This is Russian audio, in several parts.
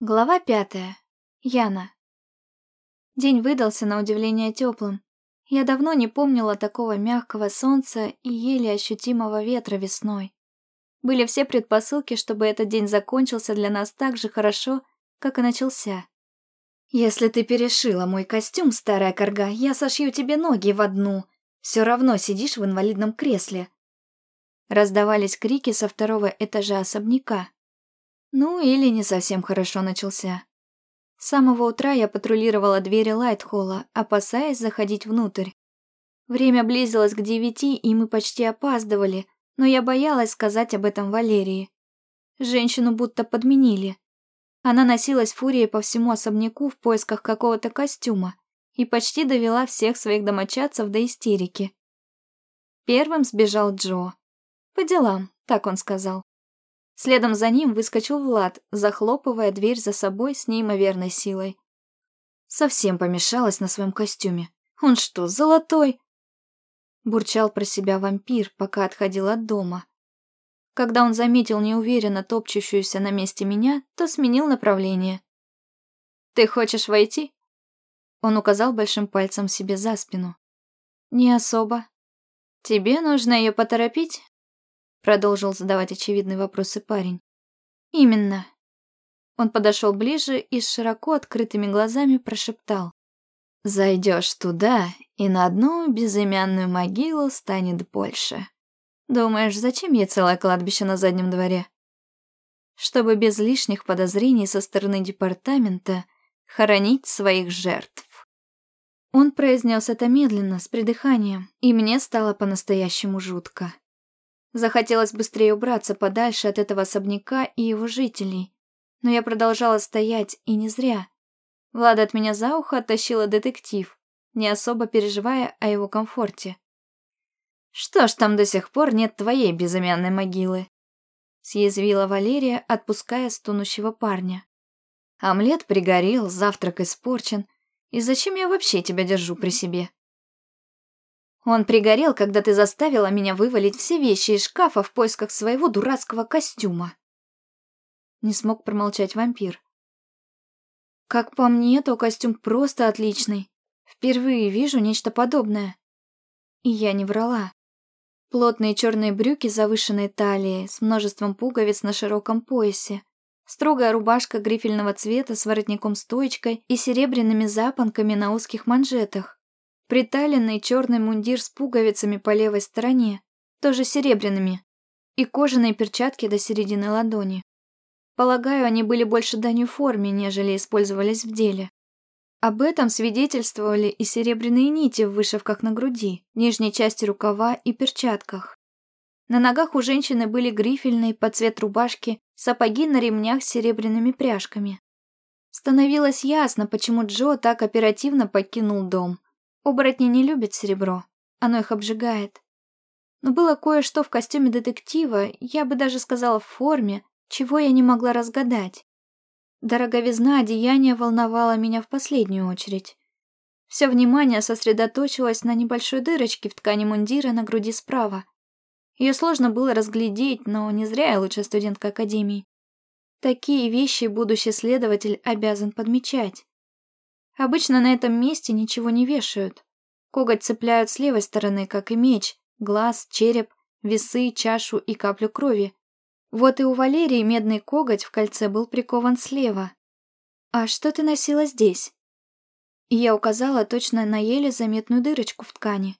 Глава пятая. Яна. День выдался на удивление теплым. Я давно не помнила такого мягкого солнца и еле ощутимого ветра весной. Были все предпосылки, чтобы этот день закончился для нас так же хорошо, как и начался. «Если ты перешила мой костюм, старая корга, я сошью тебе ноги в одну. Все равно сидишь в инвалидном кресле». Раздавались крики со второго этажа особняка. Ну, или не совсем хорошо начался. С самого утра я патрулировала двери Лайтхолла, опасаясь заходить внутрь. Время близилось к девяти, и мы почти опаздывали, но я боялась сказать об этом Валерии. Женщину будто подменили. Она носилась фурией по всему особняку в поисках какого-то костюма и почти довела всех своих домочадцев до истерики. Первым сбежал Джо. По делам, так он сказал. Следом за ним выскочил Влад, захлопывая дверь за собой с неимоверной силой. Совсем помешалась на своем костюме. Он что, золотой? Бурчал про себя вампир, пока отходил от дома. Когда он заметил неуверенно топчущуюся на месте меня, то сменил направление. «Ты хочешь войти?» Он указал большим пальцем себе за спину. «Не особо. Тебе нужно ее поторопить?» Продолжил задавать очевидные вопросы парень. Именно. Он подошел ближе и с широко открытыми глазами прошептал. Зайдешь туда, и на одну безымянную могилу станет больше. Думаешь, зачем ей целое кладбище на заднем дворе? Чтобы без лишних подозрений со стороны департамента хоронить своих жертв. Он произнес это медленно, с придыханием, и мне стало по-настоящему жутко. Захотелось быстрее убраться подальше от этого особняка и его жителей. Но я продолжала стоять, и не зря. Влада от меня за ухо оттащила детектив, не особо переживая о его комфорте. «Что ж там до сих пор нет твоей безымянной могилы?» Съязвила Валерия, отпуская стонущего парня. «Омлет пригорел, завтрак испорчен. И зачем я вообще тебя держу при себе?» Он пригорел, когда ты заставила меня вывалить все вещи из шкафа в поисках своего дурацкого костюма. Не смог промолчать вампир. Как по мне, то костюм просто отличный. Впервые вижу нечто подобное. И я не врала. Плотные черные брюки завышенной талии с множеством пуговиц на широком поясе. Строгая рубашка грифельного цвета с воротником-стоечкой и серебряными запонками на узких манжетах. Приталенный черный мундир с пуговицами по левой стороне, тоже серебряными, и кожаные перчатки до середины ладони. Полагаю, они были больше данью форме, нежели использовались в деле. Об этом свидетельствовали и серебряные нити в вышивках на груди, нижней части рукава и перчатках. На ногах у женщины были грифельные под цвет рубашки, сапоги на ремнях с серебряными пряжками. Становилось ясно, почему Джо так оперативно покинул дом. Оборотни не любят серебро, оно их обжигает. Но было кое-что в костюме детектива, я бы даже сказала в форме, чего я не могла разгадать. Дороговизна одеяния волновала меня в последнюю очередь. Все внимание сосредоточилось на небольшой дырочке в ткани мундира на груди справа. Ее сложно было разглядеть, но не зря я лучшая студентка академии. Такие вещи будущий следователь обязан подмечать. Обычно на этом месте ничего не вешают. Коготь цепляют с левой стороны, как и меч, глаз, череп, весы, чашу и каплю крови. Вот и у Валерии медный коготь в кольце был прикован слева. «А что ты носила здесь?» И я указала точно на еле заметную дырочку в ткани.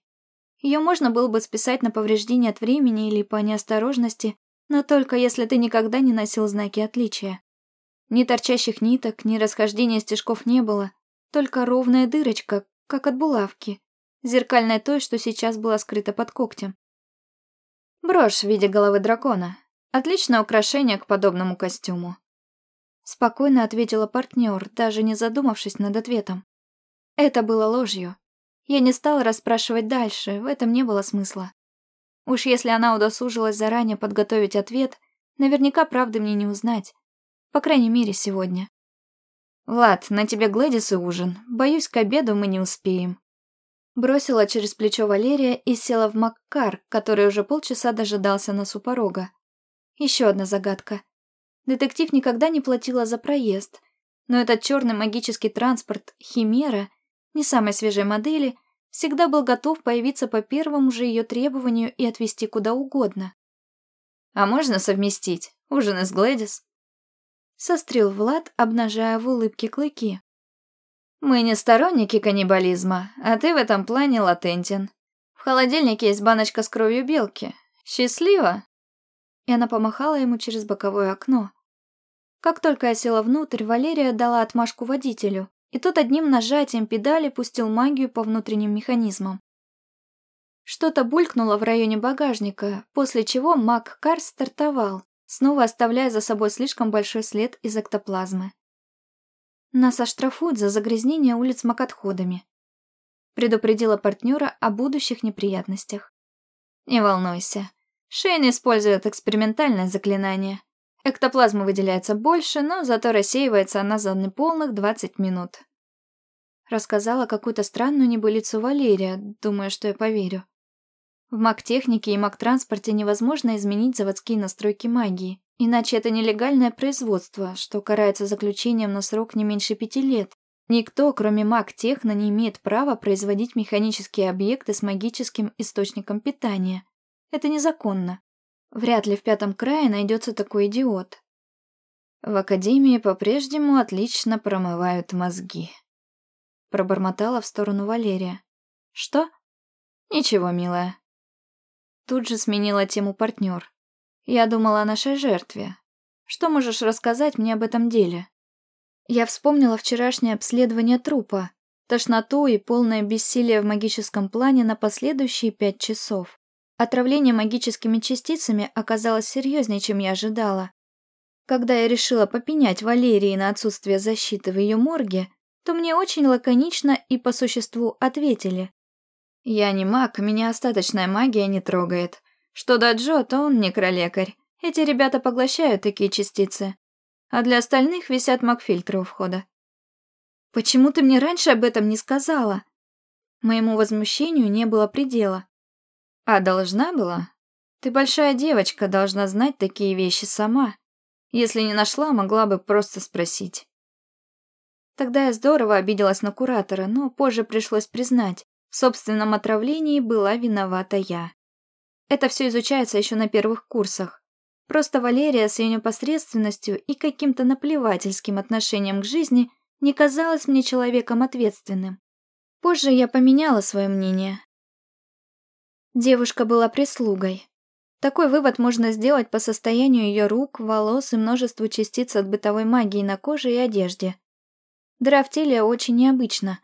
Ее можно было бы списать на повреждение от времени или по неосторожности, но только если ты никогда не носил знаки отличия. Ни торчащих ниток, ни расхождения стежков не было, только ровная дырочка, как от булавки, зеркальная той, что сейчас была скрыта под когтем. Брошь в виде головы дракона. Отличное украшение к подобному костюму. Спокойно ответила партнер, даже не задумавшись над ответом. Это было ложью. Я не стала расспрашивать дальше, в этом не было смысла. Уж если она удосужилась заранее подготовить ответ, наверняка правды мне не узнать. По крайней мере, сегодня. «Влад, на тебе Глэдис и ужин. Боюсь, к обеду мы не успеем». Бросила через плечо Валерия и села в Маккар, который уже полчаса дожидался нас у порога. Еще одна загадка. Детектив никогда не платила за проезд, Но этот черный магический транспорт Химера, не самой свежей модели, всегда был готов появиться по первому же ее требованию и отвезти куда угодно. «А можно совместить? Ужин из Глэдис?» Сострил Влад, обнажая в улыбке клыки. «Мы не сторонники каннибализма, а ты в этом плане латентен. В холодильнике есть баночка с кровью белки. Счастливо?» И она помахала ему через боковое окно. Как только я села внутрь, Валерия дала отмашку водителю, и тот одним нажатием педали пустил магию по внутренним механизмам. Что-то булькнуло в районе багажника, после чего маг Кар стартовал, снова оставляя за собой слишком большой след из эктоплазмы. Нас оштрафуют за загрязнение улиц макотходами. Предупредила партнера о будущих неприятностях. Не волнуйся. Шейн использует экспериментальное заклинание. Эктоплазма выделяется больше, но зато рассеивается она за неполных 20 минут. Рассказала какую-то странную небылицу Валерия, думая, что я поверю. В маг-технике и маг-транспорте невозможно изменить заводские настройки магии, иначе это нелегальное производство, что карается заключением на срок не меньше пяти лет. Никто, кроме маг-техно, не имеет права производить механические объекты с магическим источником питания. Это незаконно. Вряд ли в пятом крае найдется такой идиот. В академии по-прежнему отлично промывают мозги. Пробормотала в сторону Валерия. Что? Ничего, милая. Тут же сменила тему партнер. Я думала о нашей жертве. Что можешь рассказать мне об этом деле? Я вспомнила вчерашнее обследование трупа, тошноту и полное бессилие в магическом плане на последующие пять часов. Отравление магическими частицами оказалось серьезнее, чем я ожидала. Когда я решила попенять Валерии на отсутствие защиты в ее морге, то мне очень лаконично и по существу ответили. Я не маг, меня остаточная магия не трогает. Что до Джо, то он некролекарь. Эти ребята поглощают такие частицы. А для остальных висят магфильтры у входа. Почему ты мне раньше об этом не сказала? Моему возмущению не было предела. А должна была? Ты большая девочка, должна знать такие вещи сама. Если не нашла, могла бы просто спросить. Тогда я здорово обиделась на куратора, но позже пришлось признать, собственном отравлении была виновата я. Это все изучается еще на первых курсах. Просто Валерия с ее непосредственностью и каким-то наплевательским отношением к жизни не казалась мне человеком ответственным. Позже я поменяла свое мнение. Девушка была прислугой. Такой вывод можно сделать по состоянию ее рук, волос и множеству частиц от бытовой магии на коже и одежде. Дыра в теле очень необычна,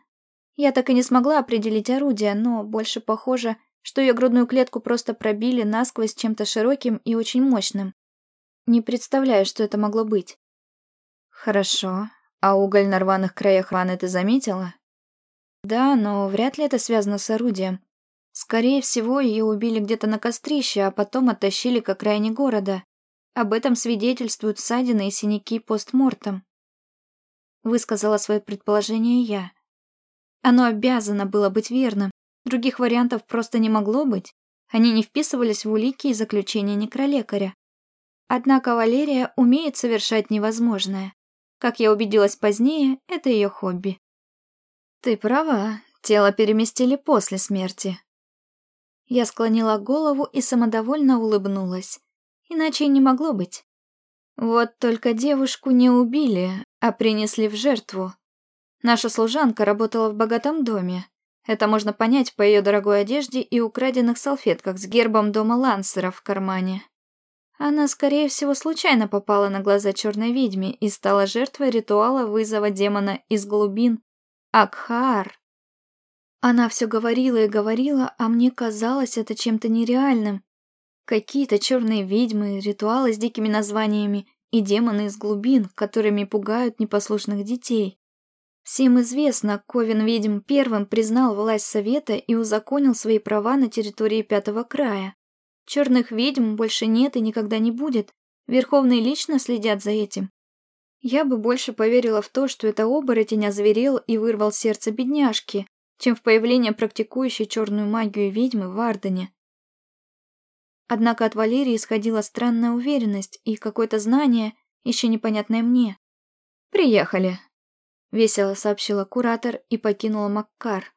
я так и не смогла определить орудие, но больше похоже, что ее грудную клетку просто пробили насквозь чем-то широким и очень мощным. Не представляю, что это могло быть. Хорошо. А уголь на рваных краях раны ты заметила? Да, но вряд ли это связано с орудием. Скорее всего, ее убили где-то на кострище, а потом оттащили к окраине города. Об этом свидетельствуют ссадины и синяки постмортом. Высказала свое предположение я. Оно обязано было быть верным. Других вариантов просто не могло быть. Они не вписывались в улики и заключения некролекаря. Однако Валерия умеет совершать невозможное. Как я убедилась позднее, это ее хобби. Ты права, тело переместили после смерти. Я склонила голову и самодовольно улыбнулась. Иначе не могло быть. Вот только девушку не убили, а принесли в жертву. Наша служанка работала в богатом доме. Это можно понять по ее дорогой одежде и украденных салфетках с гербом дома Лансера в кармане. Она, скорее всего, случайно попала на глаза черной ведьме и стала жертвой ритуала вызова демона из глубин Акхар. Она все говорила и говорила, а мне казалось это чем-то нереальным. Какие-то черные ведьмы, ритуалы с дикими названиями и демоны из глубин, которыми пугают непослушных детей. Всем известно, Ковен Ведьм первым признал власть Совета и узаконил свои права на территории Пятого Края. Черных ведьм больше нет и никогда не будет. Верховные лично следят за этим. Я бы больше поверила в то, что это оборотень озверел и вырвал сердце бедняжки, чем в появление практикующей черную магию ведьмы в Ардене. Однако от Валерии исходила странная уверенность и какое-то знание, еще непонятное мне. «Приехали», весело сообщила куратор и покинула Маккар.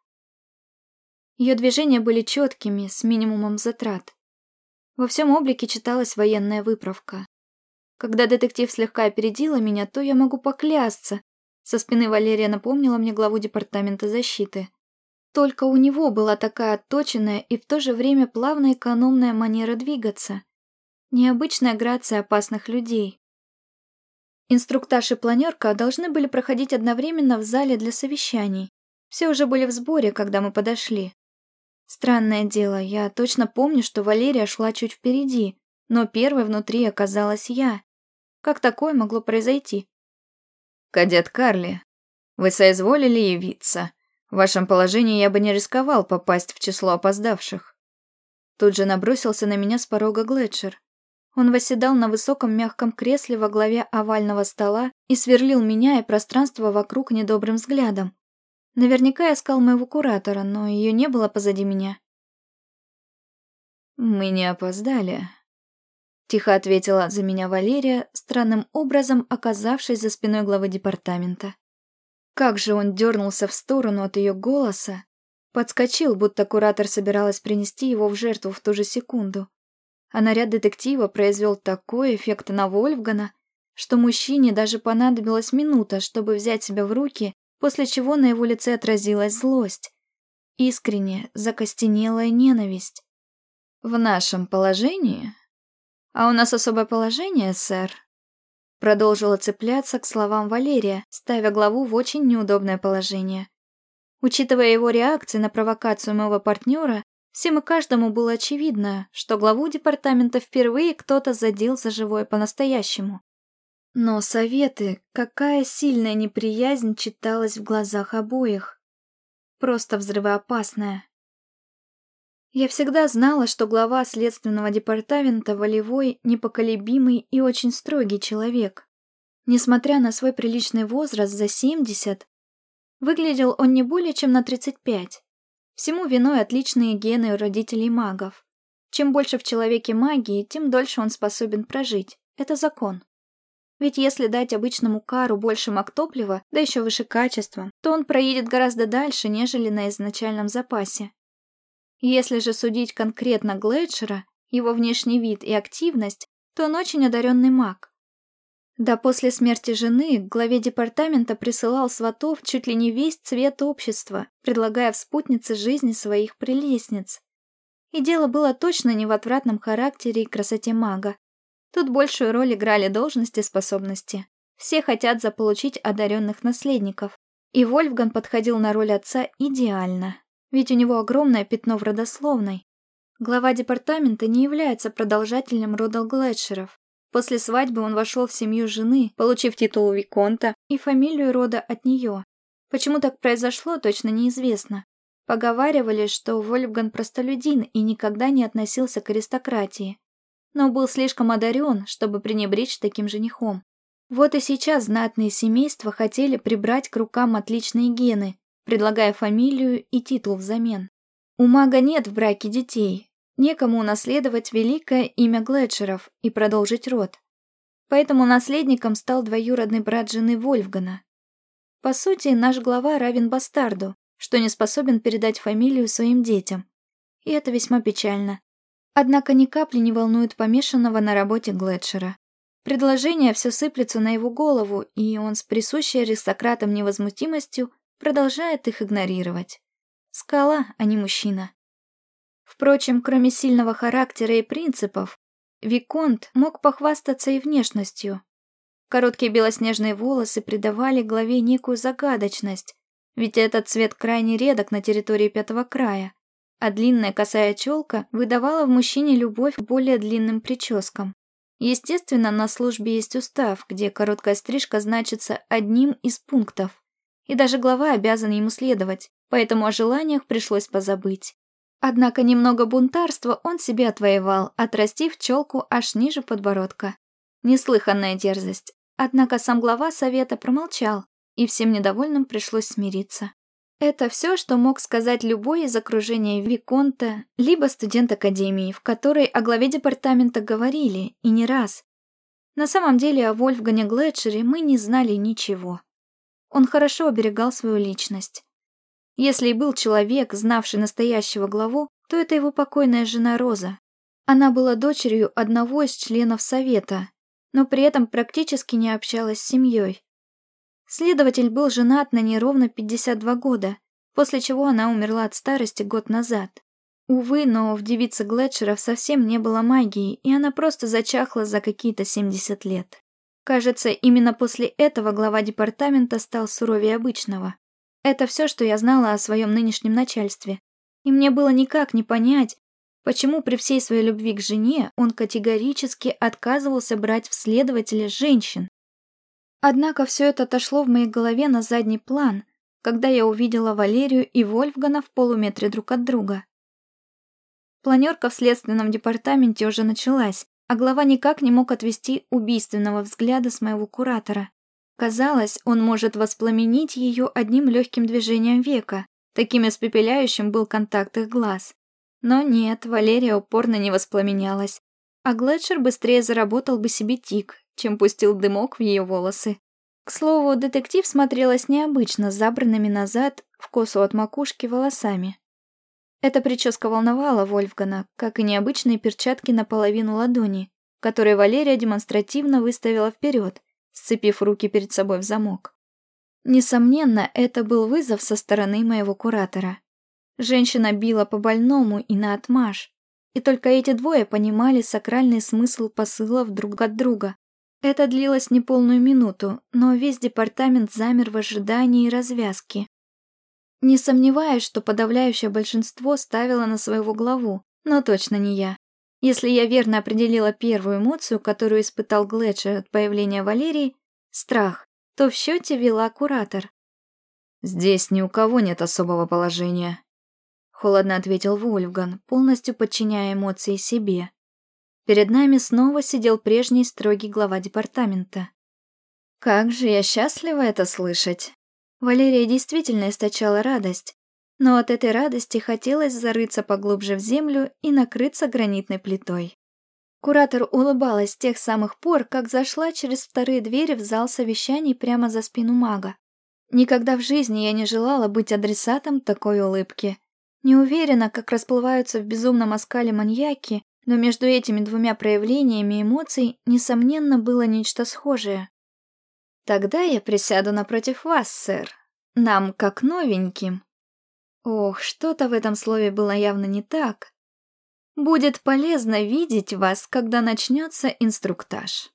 Ее движения были четкими, с минимумом затрат. Во всем облике читалась военная выправка. Когда детектив слегка опередила меня, то я могу поклясться. Со спины Валерия напомнила мне главу департамента защиты. Только у него была такая отточенная и в то же время плавная экономная манера двигаться. Необычная грация опасных людей. Инструктаж и планерка должны были проходить одновременно в зале для совещаний. Все уже были в сборе, когда мы подошли. Странное дело, я точно помню, что Валерия шла чуть впереди, но первой внутри оказалась я. Как такое могло произойти? «Кадет Карли, вы соизволили явиться. В вашем положении я бы не рисковал попасть в число опоздавших». Тут же набросился на меня с порога Глетчер. Он восседал на высоком мягком кресле во главе овального стола и сверлил меня и пространство вокруг недобрым взглядом. Наверняка искал моего куратора, но ее не было позади меня. «Мы не опоздали», — тихо ответила за меня Валерия, странным образом оказавшись за спиной главы департамента. Как же он дернулся в сторону от ее голоса, подскочил, будто куратор собиралась принести его в жертву в ту же секунду. А наряд детектива произвел такой эффект на Вольфгана, что мужчине даже понадобилась минута, чтобы взять себя в руки после чего на его лице отразилась злость. Искренняя, закостенелая ненависть. «В нашем положении?» «А у нас особое положение, сэр?» Продолжила цепляться к словам Валерия, ставя главу в очень неудобное положение. Учитывая его реакции на провокацию моего партнера, всем и каждому было очевидно, что главу департамента впервые кто-то задел за живое по-настоящему. Но советы, какая сильная неприязнь читалась в глазах обоих. Просто взрывоопасная. Я всегда знала, что глава следственного департамента волевой, непоколебимый и очень строгий человек. Несмотря на свой приличный возраст за 70, выглядел он не более чем на 35. Всему виной отличные гены у родителей магов. Чем больше в человеке магии, тем дольше он способен прожить. Это закон. Ведь если дать обычному кару больше мактоплива, да еще выше качеством, то он проедет гораздо дальше, нежели на изначальном запасе. Если же судить конкретно Глэдшера, его внешний вид и активность, то он очень одаренный маг. Да после смерти жены главе департамента присылал сватов чуть ли не весь цвет общества, предлагая в спутнице жизни своих прелестниц. И дело было точно не в отвратном характере и красоте мага. Тут большую роль играли должности и способности. Все хотят заполучить одаренных наследников. И Вольфган подходил на роль отца идеально. Ведь у него огромное пятно в родословной. Глава департамента не является продолжателем рода Глетшеров. После свадьбы он вошел в семью жены, получив титул Виконта и фамилию рода от нее. Почему так произошло, точно неизвестно. Поговаривали, что Вольфган простолюдин и никогда не относился к аристократии но был слишком одарен, чтобы пренебречь таким женихом. Вот и сейчас знатные семейства хотели прибрать к рукам отличные гены, предлагая фамилию и титул взамен. У мага нет в браке детей, некому унаследовать великое имя Глетчеров и продолжить род. Поэтому наследником стал двоюродный брат жены Вольфгана. По сути, наш глава равен бастарду, что не способен передать фамилию своим детям. И это весьма печально. Однако ни капли не волнует помешанного на работе Глетчера. Предложение все сыплется на его голову, и он с присущей аристократам невозмутимостью продолжает их игнорировать. Скала, а не мужчина. Впрочем, кроме сильного характера и принципов, Виконт мог похвастаться и внешностью. Короткие белоснежные волосы придавали главе некую загадочность, ведь этот цвет крайне редок на территории Пятого края а длинная косая челка выдавала в мужчине любовь к более длинным прическам. Естественно, на службе есть устав, где короткая стрижка значится одним из пунктов. И даже глава обязан ему следовать, поэтому о желаниях пришлось позабыть. Однако немного бунтарства он себе отвоевал, отрастив челку аж ниже подбородка. Неслыханная дерзость. Однако сам глава совета промолчал, и всем недовольным пришлось смириться. Это все, что мог сказать любой из окружения Виконта, либо студент Академии, в которой о главе департамента говорили, и не раз. На самом деле о Вольфгане Глетчере мы не знали ничего. Он хорошо оберегал свою личность. Если и был человек, знавший настоящего главу, то это его покойная жена Роза. Она была дочерью одного из членов совета, но при этом практически не общалась с семьей. Следователь был женат на ней ровно 52 года, после чего она умерла от старости год назад. Увы, но в девице Глетчеров совсем не было магии, и она просто зачахла за какие-то 70 лет. Кажется, именно после этого глава департамента стал суровее обычного. Это все, что я знала о своем нынешнем начальстве. И мне было никак не понять, почему при всей своей любви к жене он категорически отказывался брать в следователя женщин. Однако все это отошло в моей голове на задний план, когда я увидела Валерию и Вольфгана в полуметре друг от друга. Планерка в следственном департаменте уже началась, а глава никак не мог отвести убийственного взгляда с моего куратора. Казалось, он может воспламенить ее одним легким движением века, таким испепеляющим был контакт их глаз. Но нет, Валерия упорно не воспламенялась, а Глетчер быстрее заработал бы себе тик, чем пустил дымок в ее волосы. К слову, детектив смотрелась необычно, забранными назад, в косу от макушки волосами. Эта прическа волновала Вольфгана, как и необычные перчатки наполовину ладони, которые Валерия демонстративно выставила вперед, сцепив руки перед собой в замок. Несомненно, это был вызов со стороны моего куратора. Женщина била по больному и на отмаш, и только эти двое понимали сакральный смысл посылов друг от друга. Это длилось не полную минуту, но весь департамент замер в ожидании развязки. Не сомневаюсь, что подавляющее большинство ставило на своего главу, но точно не я. Если я верно определила первую эмоцию, которую испытал Глетчер от появления Валерии, страх, то в счете вела куратор. «Здесь ни у кого нет особого положения», — холодно ответил Вольфган, полностью подчиняя эмоции себе. Перед нами снова сидел прежний строгий глава департамента. «Как же я счастлива это слышать!» Валерия действительно источала радость, но от этой радости хотелось зарыться поглубже в землю и накрыться гранитной плитой. Куратор улыбалась с тех самых пор, как зашла через вторые двери в зал совещаний прямо за спину мага. Никогда в жизни я не желала быть адресатом такой улыбки. Не уверена, как расплываются в безумном оскале маньяки, но между этими двумя проявлениями эмоций, несомненно, было нечто схожее. Тогда я присяду напротив вас, сэр. Нам как новеньким. Ох, что-то в этом слове было явно не так. Будет полезно видеть вас, когда начнется инструктаж.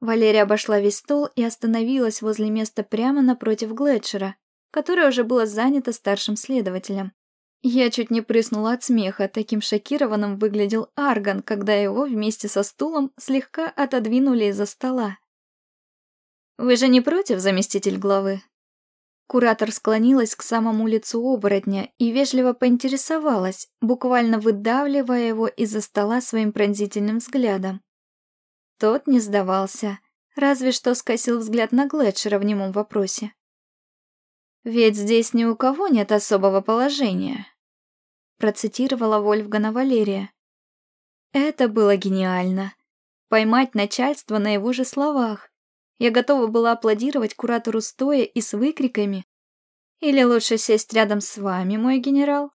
Валерия обошла весь стол и остановилась возле места прямо напротив Глетчера, которое уже было занято старшим следователем. Я чуть не прыснула от смеха, таким шокированным выглядел Арган, когда его вместе со стулом слегка отодвинули из-за стола. «Вы же не против, заместитель главы?» Куратор склонилась к самому лицу оборотня и вежливо поинтересовалась, буквально выдавливая его из-за стола своим пронзительным взглядом. Тот не сдавался, разве что скосил взгляд на Глетчера в немом вопросе. «Ведь здесь ни у кого нет особого положения», процитировала Вольфгана Валерия. Это было гениально. Поймать начальство на его же словах, я готова была аплодировать куратору стоя и с выкриками. «Или лучше сесть рядом с вами, мой генерал?»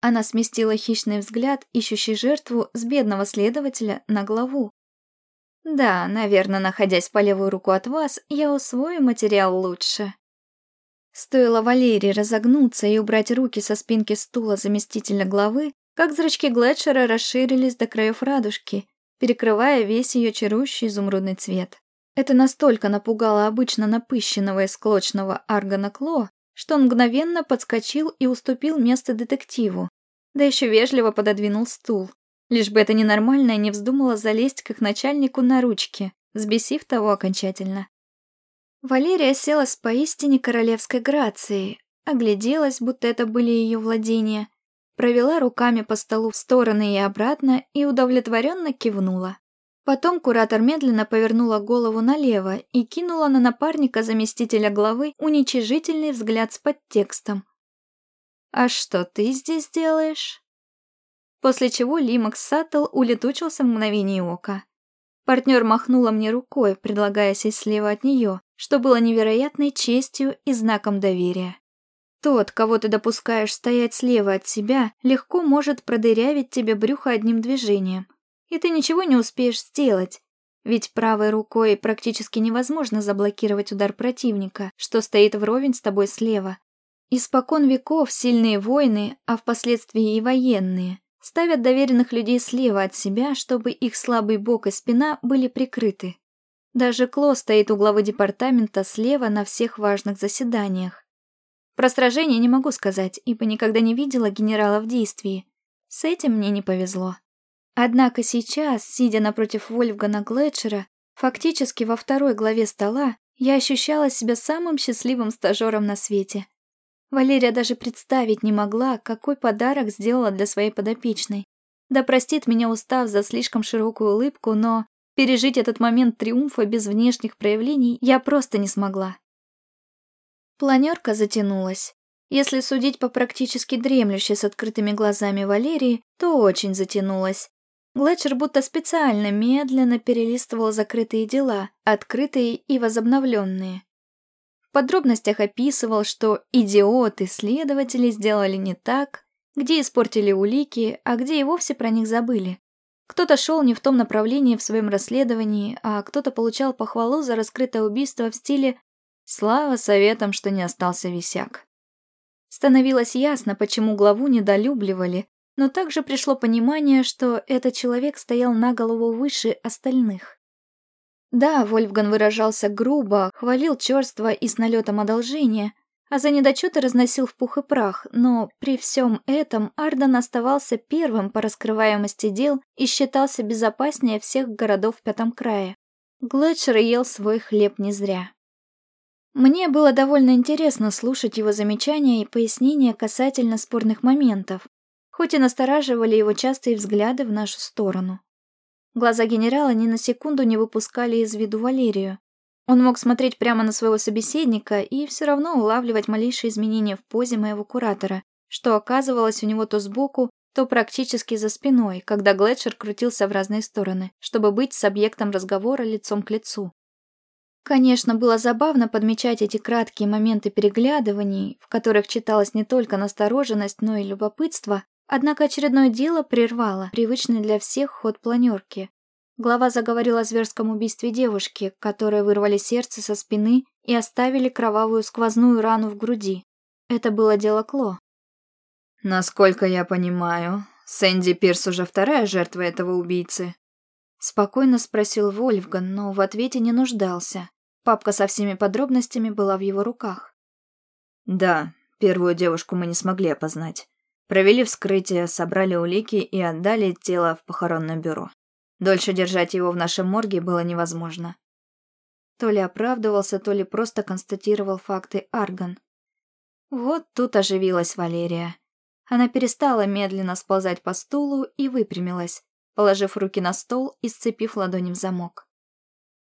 Она сместила хищный взгляд, ищущий жертву с бедного следователя на главу. «Да, наверное, находясь по левую руку от вас, я усвою материал лучше». Стоило Валерии разогнуться и убрать руки со спинки стула заместителя главы, как зрачки Глетчера расширились до краев радужки, перекрывая весь ее чарующий изумрудный цвет. Это настолько напугало обычно напыщенного и склочного Аргана Кло, что он мгновенно подскочил и уступил место детективу, да еще вежливо пододвинул стул, лишь бы это ненормальное не вздумало залезть к их начальнику на ручки, взбесив того окончательно. Валерия села с поистине королевской грацией, огляделась, будто это были ее владения, провела руками по столу в стороны и обратно и удовлетворенно кивнула. Потом куратор медленно повернула голову налево и кинула на напарника заместителя главы уничижительный взгляд с подтекстом. «А что ты здесь делаешь?» После чего Лимакс Саттл улетучился в мгновение ока. Партнер махнула мне рукой, предлагая сесть слева от нее, что было невероятной честью и знаком доверия. Тот, кого ты допускаешь стоять слева от себя, легко может продырявить тебе брюхо одним движением, и ты ничего не успеешь сделать, ведь правой рукой практически невозможно заблокировать удар противника, что стоит вровень с тобой слева. Испокон веков сильные воины, а впоследствии и военные, ставят доверенных людей слева от себя, чтобы их слабый бок и спина были прикрыты. Даже Кло стоит у главы департамента слева на всех важных заседаниях. Про сражение не могу сказать, ибо никогда не видела генерала в действии. С этим мне не повезло. Однако сейчас, сидя напротив Вольфгана Глетчера, фактически во второй главе стола, я ощущала себя самым счастливым стажером на свете. Валерия даже представить не могла, какой подарок сделала для своей подопечной. Да простит меня устав за слишком широкую улыбку, но пережить этот момент триумфа без внешних проявлений я просто не смогла. Планерка затянулась. Если судить по практически дремлющей с открытыми глазами Валерии, то очень затянулась. Глетчер будто специально медленно перелистывал закрытые дела, открытые и возобновленные. В подробностях описывал, что идиоты-следователи сделали не так, где испортили улики, а где и вовсе про них забыли. Кто-то шел не в том направлении в своем расследовании, а кто-то получал похвалу за раскрытое убийство в стиле Слава советам, что не остался висяк. Становилось ясно, почему главу недолюбливали, но также пришло понимание, что этот человек стоял на голову выше остальных. Да, Вольфган выражался грубо, хвалил черство и с налетом одолжения, а за недочеты разносил в пух и прах, но при всем этом Арден оставался первым по раскрываемости дел и считался безопаснее всех городов в Пятом крае. Глетчер ел свой хлеб не зря. Мне было довольно интересно слушать его замечания и пояснения касательно спорных моментов, хоть и настораживали его частые взгляды в нашу сторону. Глаза генерала ни на секунду не выпускали из виду Валерию. Он мог смотреть прямо на своего собеседника и все равно улавливать малейшие изменения в позе моего куратора, что оказывалось у него то сбоку, то практически за спиной, когда Глетчер крутился в разные стороны, чтобы быть с объектом разговора лицом к лицу. Конечно, было забавно подмечать эти краткие моменты переглядываний, в которых читалась не только настороженность, но и любопытство, однако очередное дело прервало привычный для всех ход планерки. Глава заговорила о зверском убийстве девушки, которой вырвали сердце со спины и оставили кровавую сквозную рану в груди. Это было дело Кло. «Насколько я понимаю, Сэнди Пирс уже вторая жертва этого убийцы?» Спокойно спросил Вольфган, но в ответе не нуждался. Папка со всеми подробностями была в его руках. «Да, первую девушку мы не смогли опознать. Провели вскрытие, собрали улики и отдали тело в похоронное бюро. Дольше держать его в нашем морге было невозможно». То ли оправдывался, то ли просто констатировал факты Арган. Вот тут оживилась Валерия. Она перестала медленно сползать по стулу и выпрямилась, положив руки на стол и сцепив ладони в замок.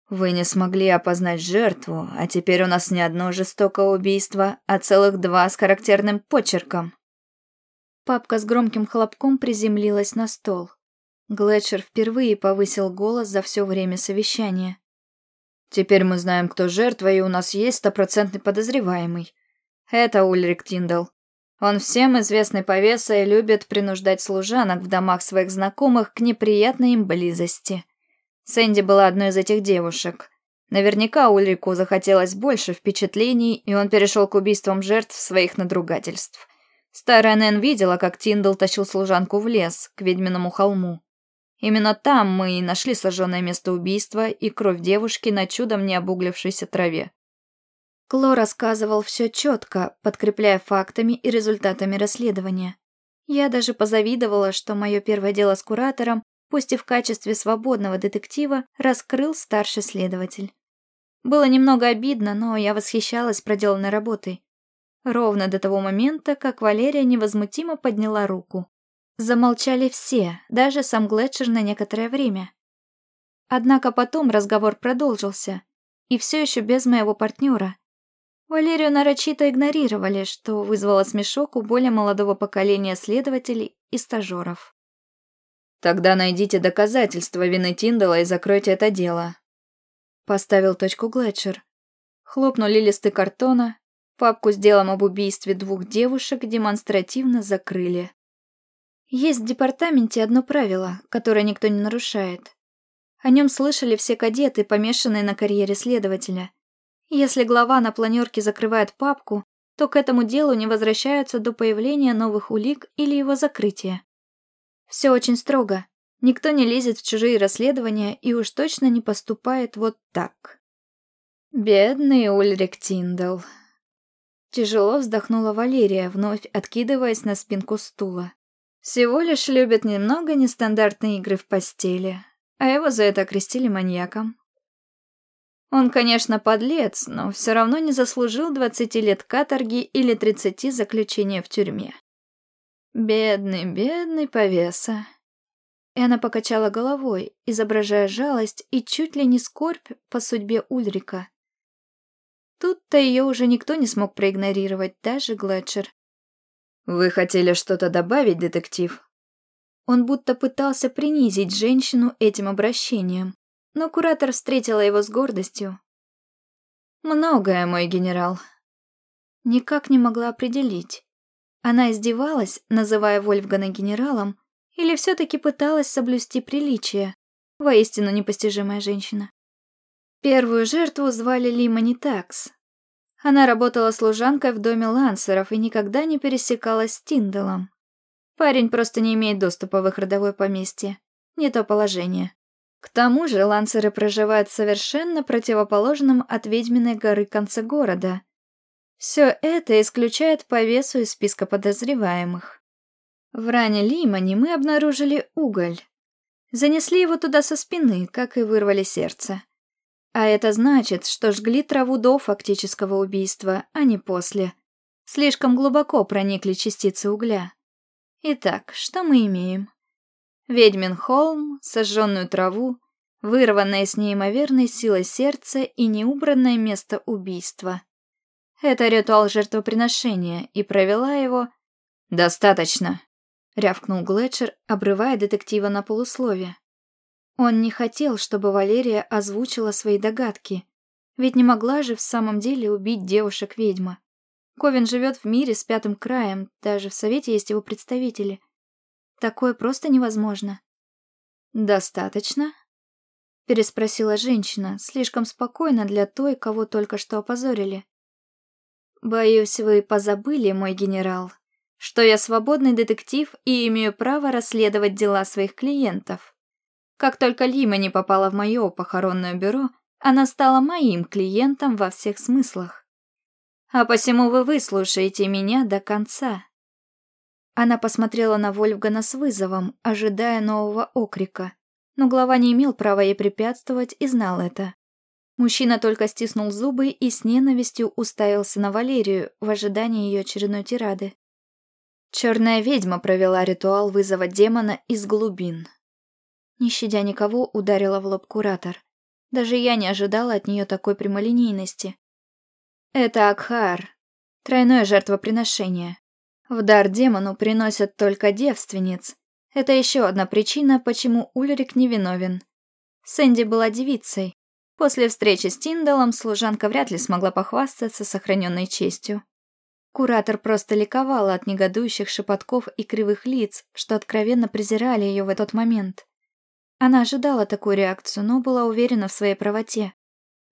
Вы не смогли опознать жертву, а теперь у нас не одно жестокое убийство, а целых два с характерным почерком. Папка с громким хлопком приземлилась на стол. Глетчер впервые повысил голос за все время совещания. Теперь мы знаем, кто жертва, и у нас есть стопроцентный подозреваемый. Это Ульрик Тиндал. Он всем известный повеса и любит принуждать служанок в домах своих знакомых к неприятной им близости. Сэнди была одной из этих девушек. Наверняка Ульрику захотелось больше впечатлений, и он перешел к убийствам жертв своих надругательств. Старая Нэн видела, как Тиндал тащил служанку в лес, к ведьминому холму. Именно там мы и нашли сожженное место убийства и кровь девушки на чудом не обуглившейся траве. Кло рассказывал все четко, подкрепляя фактами и результатами расследования. Я даже позавидовала, что мое первое дело с куратором пусть и в качестве свободного детектива, раскрыл старший следователь. Было немного обидно, но я восхищалась проделанной работой. Ровно до того момента, как Валерия невозмутимо подняла руку. Замолчали все, даже сам Глетчер на некоторое время. Однако потом разговор продолжился, и все еще без моего партнера. Валерию нарочито игнорировали, что вызвало смешок у более молодого поколения следователей и стажеров. Тогда найдите доказательства вины Тиндала и закройте это дело. Поставил точку Глетчер. Хлопнули листы картона, папку с делом об убийстве двух девушек демонстративно закрыли. Есть в департаменте одно правило, которое никто не нарушает. О нем слышали все кадеты, помешанные на карьере следователя. Если глава на планерке закрывает папку, то к этому делу не возвращаются до появления новых улик или его закрытия. Все очень строго. Никто не лезет в чужие расследования и уж точно не поступает вот так. Бедный Ульрик Тиндал. Тяжело вздохнула Валерия, вновь откидываясь на спинку стула. Всего лишь любит немного нестандартные игры в постели, а его за это окрестили маньяком. Он, конечно, подлец, но все равно не заслужил 20 лет каторги или 30 заключения в тюрьме. Бедный, бедный повеса. И она покачала головой, изображая жалость и чуть ли не скорбь по судьбе Ульрика. Тут-то ее уже никто не смог проигнорировать, даже Глетчер. «Вы хотели что-то добавить, детектив?» Он будто пытался принизить женщину этим обращением но куратор встретила его с гордостью. «Многое, мой генерал». Никак не могла определить. Она издевалась, называя Вольфгана генералом, или все-таки пыталась соблюсти приличие, воистину непостижимая женщина. Первую жертву звали Лимани Такс. Она работала служанкой в доме Лансеров и никогда не пересекалась с Тиндалом. Парень просто не имеет доступа в их родовое поместье. Не то положение. К тому же лансеры проживают совершенно противоположном от ведьминой горы конце города. Все это исключает по весу из списка подозреваемых. В ране Лимани мы обнаружили уголь. Занесли его туда со спины, как и вырвали сердце. А это значит, что жгли траву до фактического убийства, а не после. Слишком глубоко проникли частицы угля. Итак, что мы имеем? Ведьмин холм, сожженную траву, вырванное с неимоверной силой сердце и неубранное место убийства. Это ритуал жертвоприношения, и провела его... «Достаточно», — рявкнул Глетчер, обрывая детектива на полусловие. Он не хотел, чтобы Валерия озвучила свои догадки, ведь не могла же в самом деле убить девушек-ведьма. Ковин живет в мире с пятым краем, даже в Совете есть его представители — Такое просто невозможно. «Достаточно?» — переспросила женщина, слишком спокойно для той, кого только что опозорили. «Боюсь, вы позабыли, мой генерал, что я свободный детектив и имею право расследовать дела своих клиентов. Как только Лима не попала в мое похоронное бюро, она стала моим клиентом во всех смыслах. А посему вы выслушаете меня до конца». Она посмотрела на Вольфгана с вызовом, ожидая нового окрика. Но глава не имел права ей препятствовать и знал это. Мужчина только стиснул зубы и с ненавистью уставился на Валерию в ожидании ее очередной тирады. Черная ведьма провела ритуал вызова демона из глубин. Не щадя никого, ударила в лоб куратор. Даже я не ожидала от нее такой прямолинейности. Это Акхар. Тройное жертвоприношение. В дар демону приносят только девственниц. Это еще одна причина, почему Ульрик невиновен. Сэнди была девицей. После встречи с Тиндалом служанка вряд ли смогла похвастаться сохраненной честью. Куратор просто ликовала от негодующих шепотков и кривых лиц, что откровенно презирали ее в этот момент. Она ожидала такую реакцию, но была уверена в своей правоте.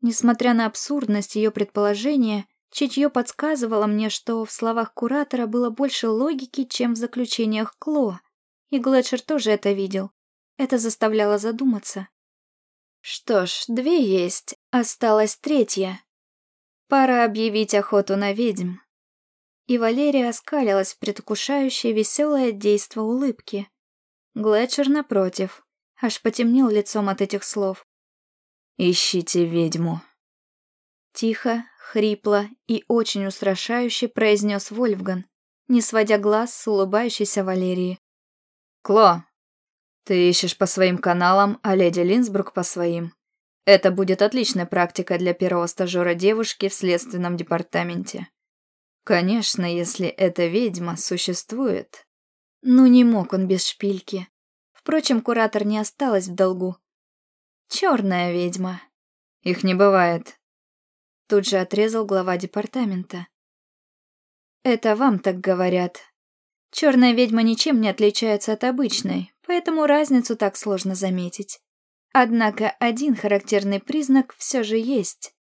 Несмотря на абсурдность ее предположения, Чутье подсказывало мне, что в словах куратора было больше логики, чем в заключениях Кло. И Глетчер тоже это видел. Это заставляло задуматься. Что ж, две есть, осталась третья. Пора объявить охоту на ведьм. И Валерия оскалилась в предвкушающее веселое действо улыбки. Глетчер, напротив, аж потемнел лицом от этих слов. «Ищите ведьму». Тихо, хрипло и очень устрашающе произнес Вольфган, не сводя глаз с улыбающейся Валерии. «Кло, ты ищешь по своим каналам, а леди Линсбрук по своим. Это будет отличной практикой для первого стажера девушки в следственном департаменте. Конечно, если эта ведьма существует». Ну не мог он без шпильки. Впрочем, куратор не осталась в долгу. Черная ведьма. Их не бывает. Тут же отрезал глава департамента. Это вам так говорят. Черная ведьма ничем не отличается от обычной, поэтому разницу так сложно заметить. Однако один характерный признак все же есть.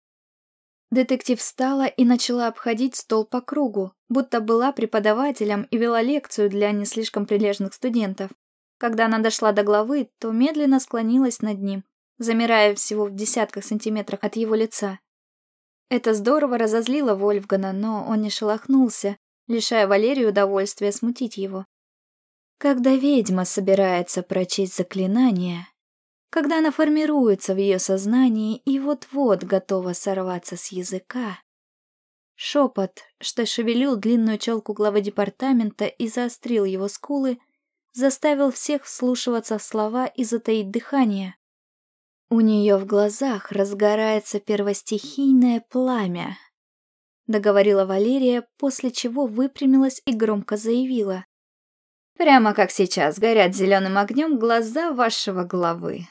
Детектив встала и начала обходить стол по кругу, будто была преподавателем и вела лекцию для не слишком прилежных студентов. Когда она дошла до главы, то медленно склонилась над ним, замирая всего в десятках сантиметрах от его лица. Это здорово разозлило Вольфгана, но он не шелохнулся, лишая Валерию удовольствия смутить его. Когда ведьма собирается прочесть заклинание, когда она формируется в ее сознании и вот-вот готова сорваться с языка. Шепот, что шевелил длинную челку главы департамента и заострил его скулы, заставил всех вслушиваться в слова и затаить дыхание. У нее в глазах разгорается первостихийное пламя, договорила Валерия, после чего выпрямилась и громко заявила. Прямо как сейчас горят зеленым огнем глаза вашего главы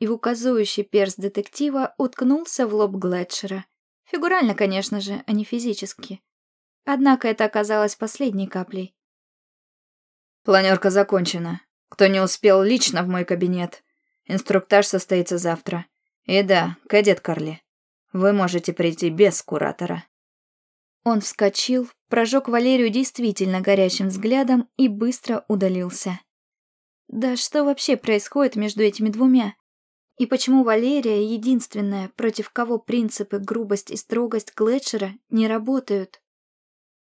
и в указующий перст детектива уткнулся в лоб Глетчера. Фигурально, конечно же, а не физически. Однако это оказалось последней каплей. «Планерка закончена. Кто не успел, лично в мой кабинет. Инструктаж состоится завтра. И да, кадет Карли, вы можете прийти без куратора». Он вскочил, прожег Валерию действительно горящим взглядом и быстро удалился. Да что вообще происходит между этими двумя? И почему Валерия единственная, против кого принципы грубость и строгость Глетчера не работают?